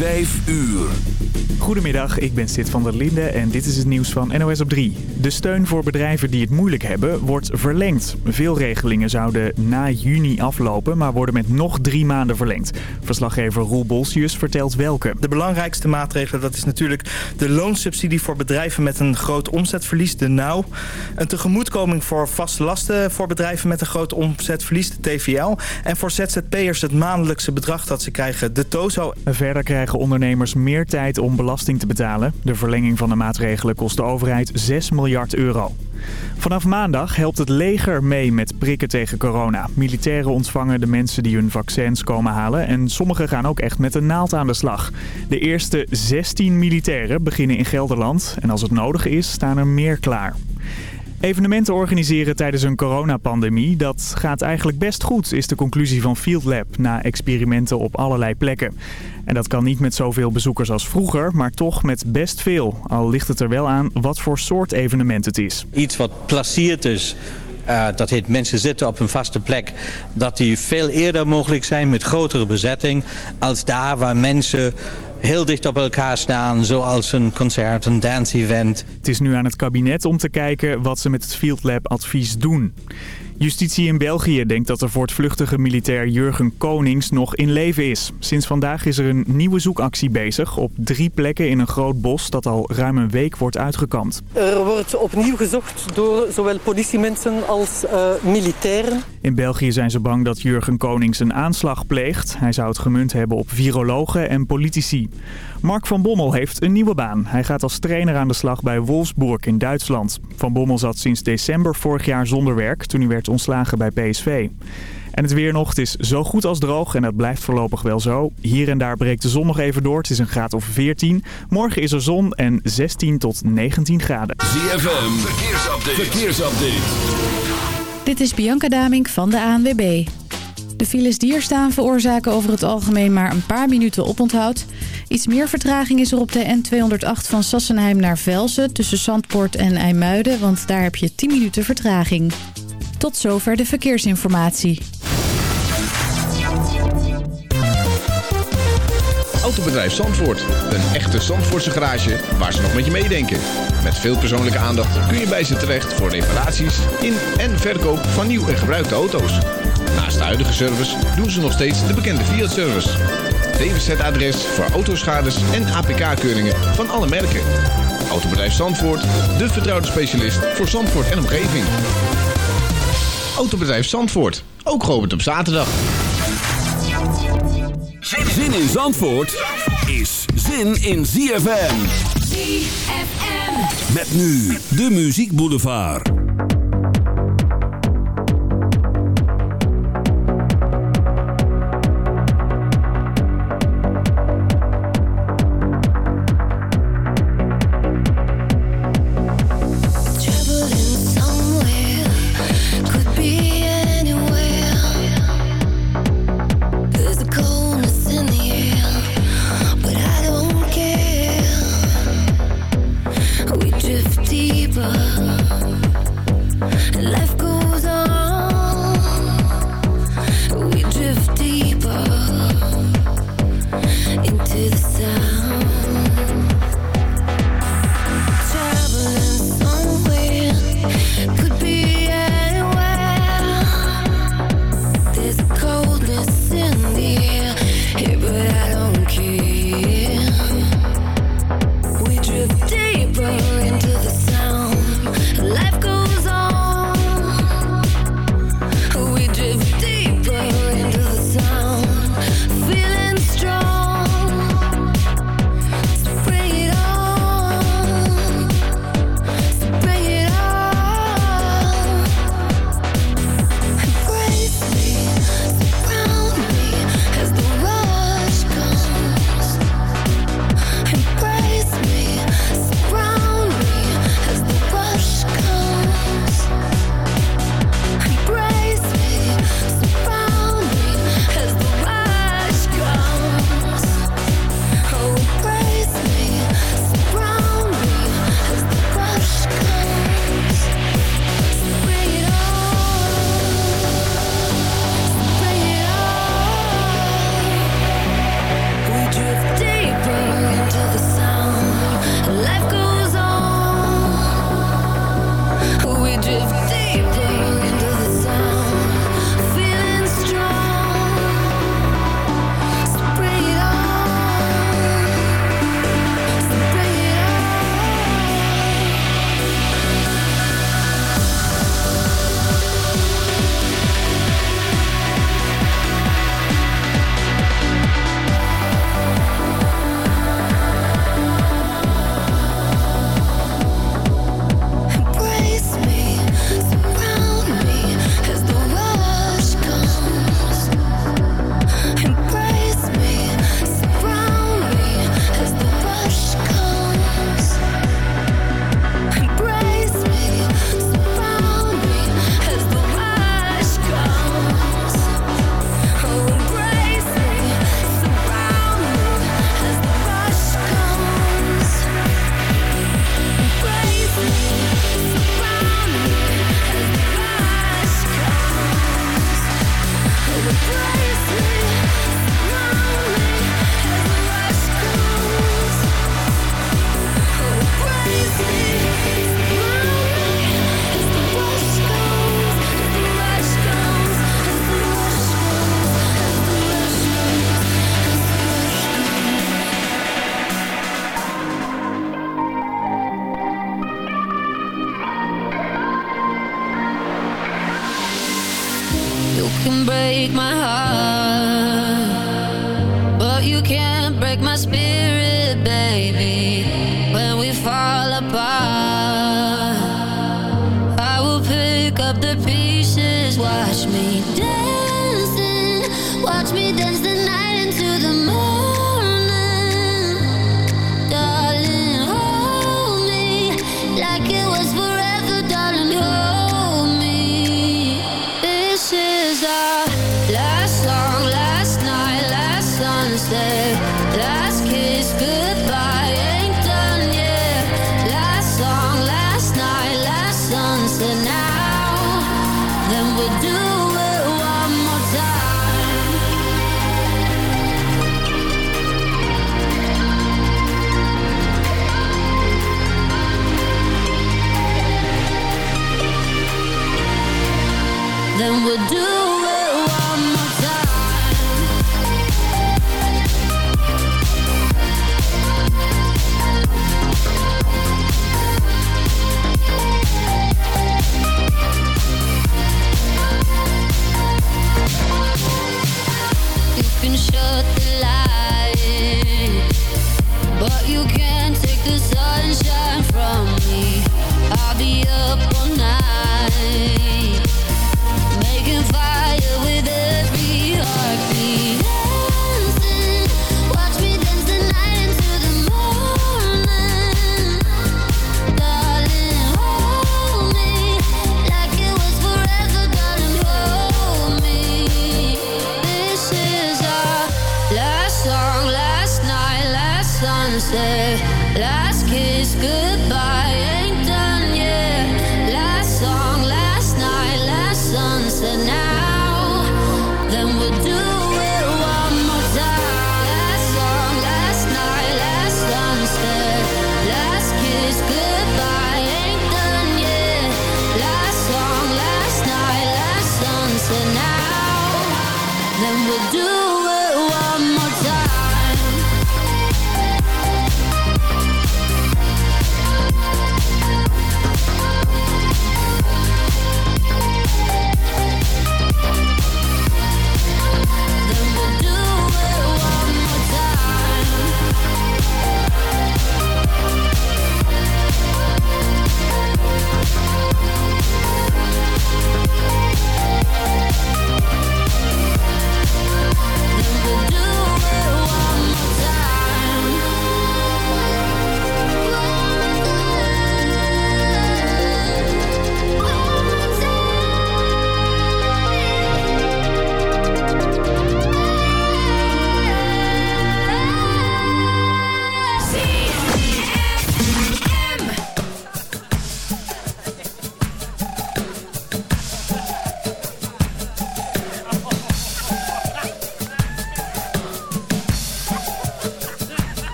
Vijf uur. Goedemiddag, ik ben Sid van der Linde en dit is het nieuws van NOS op 3. De steun voor bedrijven die het moeilijk hebben wordt verlengd. Veel regelingen zouden na juni aflopen, maar worden met nog drie maanden verlengd. Verslaggever Roel Bolsius vertelt welke. De belangrijkste maatregelen dat is natuurlijk de loonsubsidie voor bedrijven met een groot omzetverlies, de NOW. Een tegemoetkoming voor vaste lasten voor bedrijven met een groot omzetverlies, de TVL. En voor ZZP'ers het maandelijkse bedrag dat ze krijgen, de TOZO. Verder krijgen ondernemers meer tijd om belasting te betalen. De verlenging van de maatregelen kost de overheid 6 miljard euro. Vanaf maandag helpt het leger mee met prikken tegen corona. Militairen ontvangen de mensen die hun vaccins komen halen en sommigen gaan ook echt met een naald aan de slag. De eerste 16 militairen beginnen in Gelderland en als het nodig is staan er meer klaar. Evenementen organiseren tijdens een coronapandemie, dat gaat eigenlijk best goed, is de conclusie van Field Lab na experimenten op allerlei plekken. En dat kan niet met zoveel bezoekers als vroeger, maar toch met best veel. Al ligt het er wel aan wat voor soort evenement het is. Iets wat placeerd is. Uh, dat heet mensen zitten op een vaste plek. Dat die veel eerder mogelijk zijn met grotere bezetting. Als daar waar mensen heel dicht op elkaar staan. Zoals een concert, een dance-event. Het is nu aan het kabinet om te kijken wat ze met het Field Lab advies doen. Justitie in België denkt dat er voortvluchtige militair Jurgen Konings nog in leven is. Sinds vandaag is er een nieuwe zoekactie bezig op drie plekken in een groot bos dat al ruim een week wordt uitgekampt. Er wordt opnieuw gezocht door zowel politiemensen als uh, militairen. In België zijn ze bang dat Jurgen Konings een aanslag pleegt. Hij zou het gemunt hebben op virologen en politici. Mark van Bommel heeft een nieuwe baan. Hij gaat als trainer aan de slag bij Wolfsburg in Duitsland. Van Bommel zat sinds december vorig jaar zonder werk toen hij werd ontslagen bij PSV. En het weer nog, het is zo goed als droog en dat blijft voorlopig wel zo. Hier en daar breekt de zon nog even door, het is een graad of 14. Morgen is er zon en 16 tot 19 graden. ZFM, verkeersupdate. verkeersupdate. Dit is Bianca Damink van de ANWB. De files die er staan veroorzaken over het algemeen maar een paar minuten oponthoud. Iets meer vertraging is er op de N208 van Sassenheim naar Velzen... tussen Zandpoort en IJmuiden, want daar heb je 10 minuten vertraging. Tot zover de verkeersinformatie. Autobedrijf Zandvoort. Een echte Zandvoortse garage waar ze nog met je meedenken. Met veel persoonlijke aandacht kun je bij ze terecht voor reparaties in en verkoop van nieuw en gebruikte auto's. Naast de huidige service doen ze nog steeds de bekende Fiat-service. DWZ-adres voor autoschades en APK-keuringen van alle merken. Autobedrijf Zandvoort, de vertrouwde specialist voor Zandvoort en omgeving. Autobedrijf Zandvoort, ook geopend op zaterdag. Zin in Zandvoort is zin in ZFM. ZFM. Met nu de Muziek Boulevard.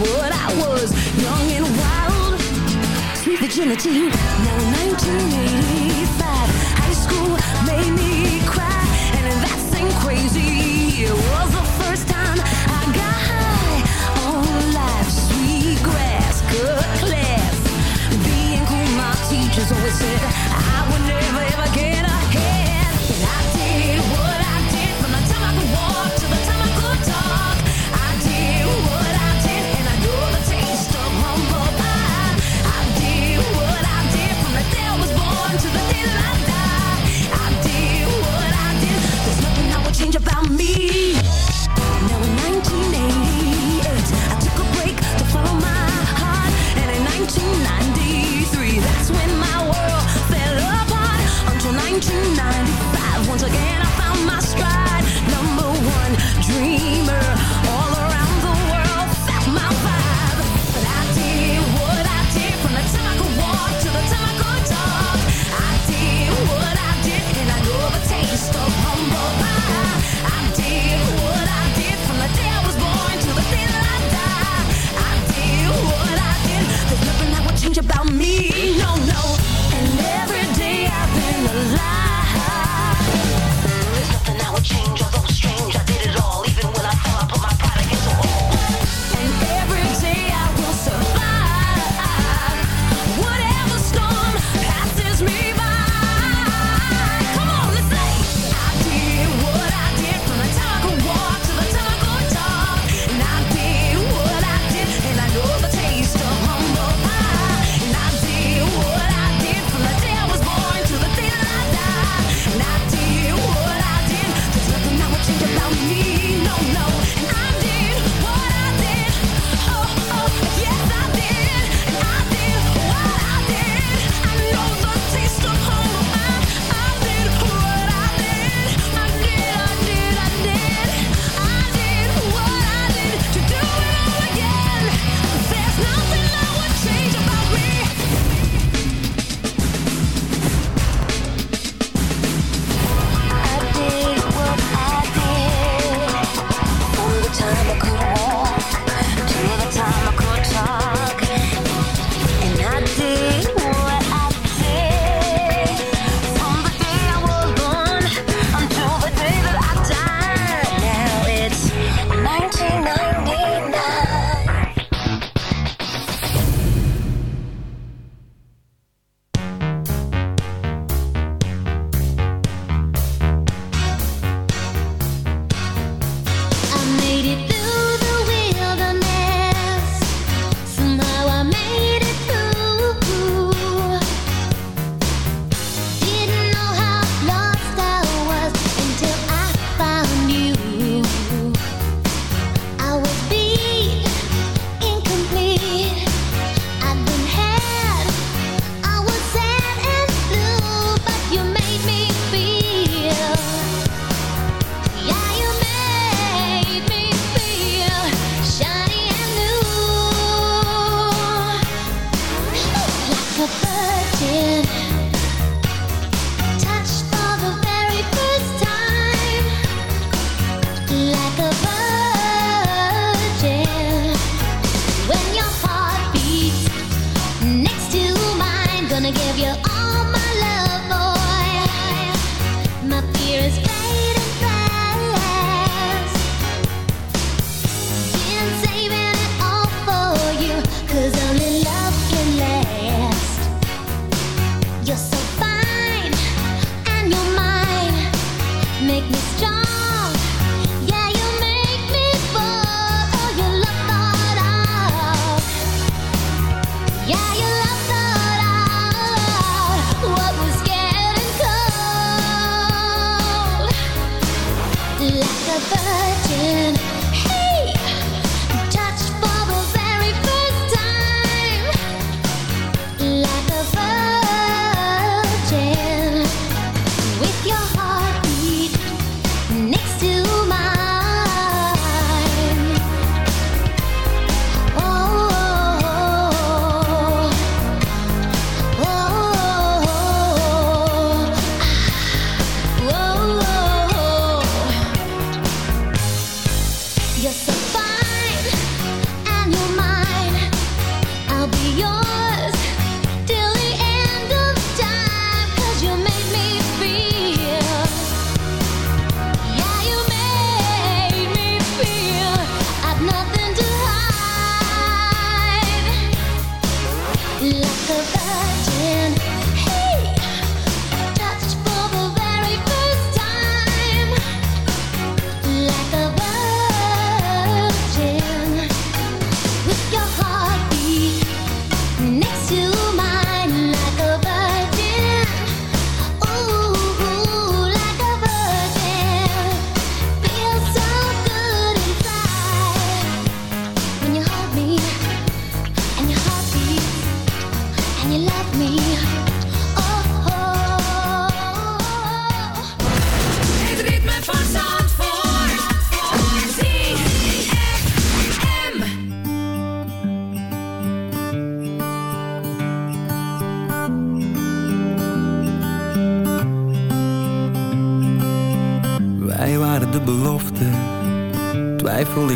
what I was, young and wild, sweet virginity. Now 1985, high school made me cry, and that seemed crazy. It was the first time I got high on life, sweet grass, good class. Being cool, my teachers always said I would never ever get up. again, I found my stride. Number one dreamer.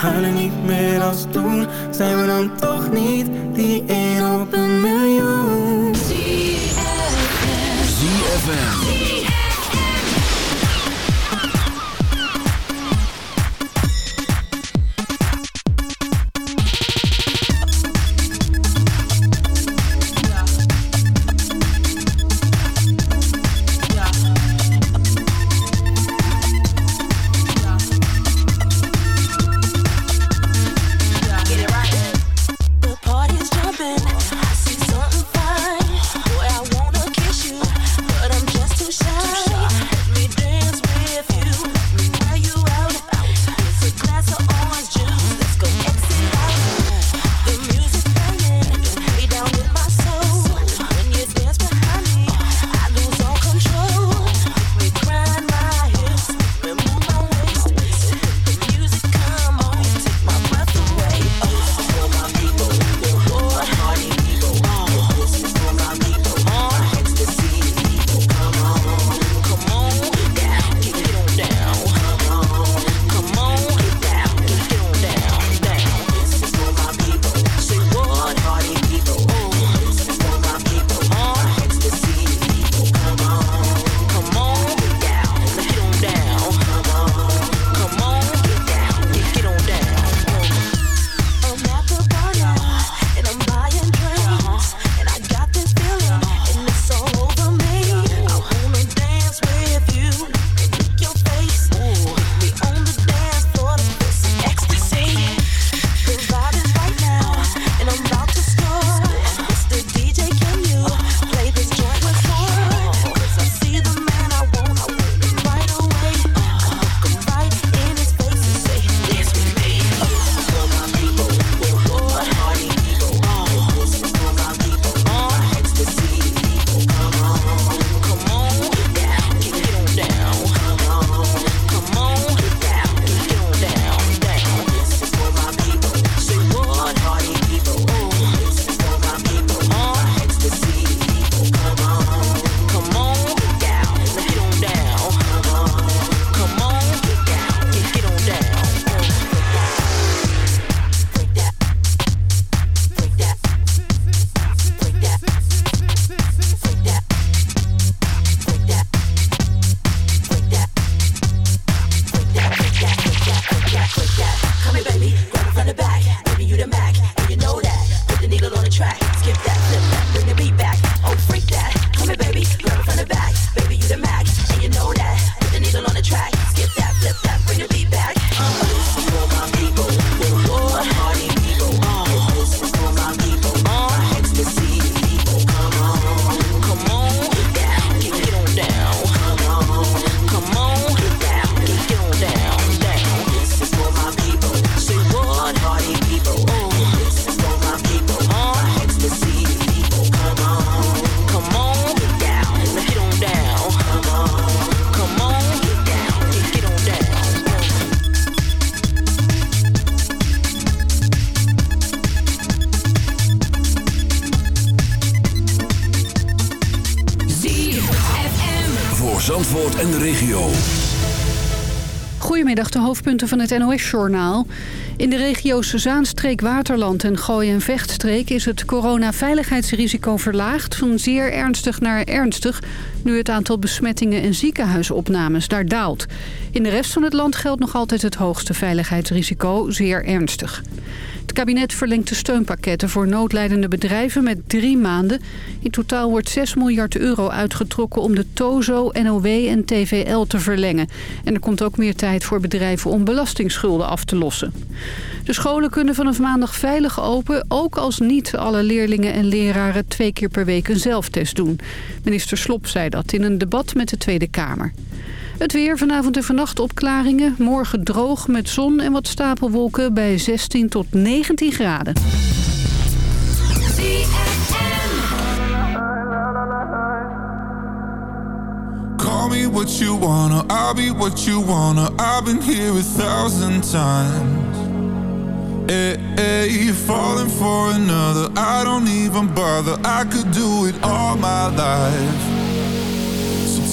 huilen niet meer als toen. Zijn we dan toch niet die één op een miljoen? ZFM Zandvoort en de regio. Goedemiddag, de hoofdpunten van het NOS-journaal. In de regio's Zaanstreek, Waterland en Gooi- en Vechtstreek... is het coronaveiligheidsrisico verlaagd van zeer ernstig naar ernstig... nu het aantal besmettingen en ziekenhuisopnames daar daalt. In de rest van het land geldt nog altijd het hoogste veiligheidsrisico, zeer ernstig. Het kabinet verlengt de steunpakketten voor noodleidende bedrijven met drie maanden. In totaal wordt 6 miljard euro uitgetrokken om de TOZO, NOW en TVL te verlengen. En er komt ook meer tijd voor bedrijven om belastingsschulden af te lossen. De scholen kunnen vanaf maandag veilig open, ook als niet alle leerlingen en leraren twee keer per week een zelftest doen. Minister Slop zei dat in een debat met de Tweede Kamer. Het weer vanavond en vannacht opklaringen. Morgen droog met zon en wat stapelwolken bij 16 tot 19 graden. Call me what you wanna, I'll be what you wanna. I've been here a thousand times. Hey, hey, you're falling for another. I don't even bother. I could do it all my life.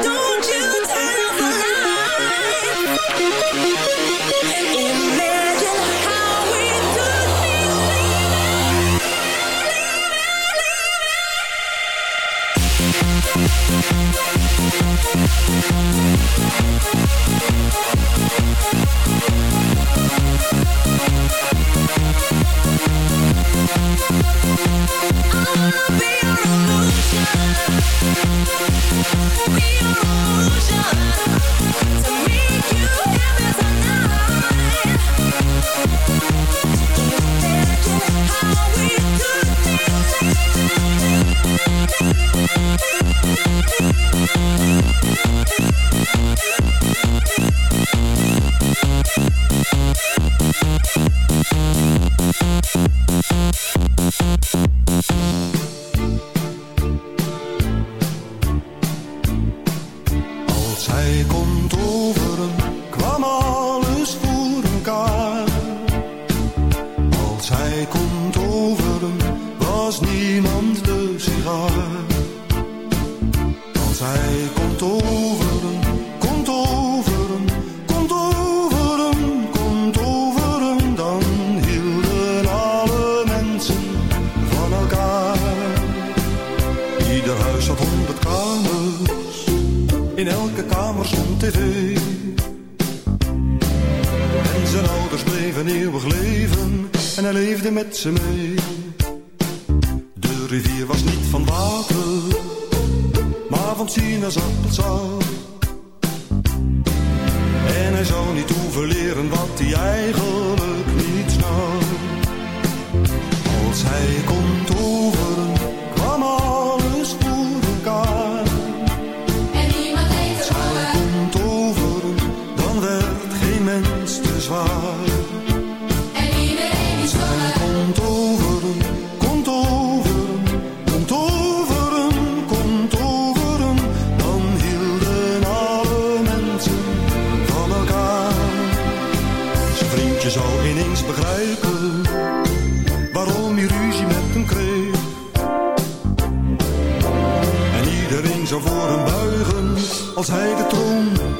Don't niet hoeven wat hij eigenlijk niet snapt. Als hij komt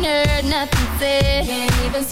nothing said. Can't even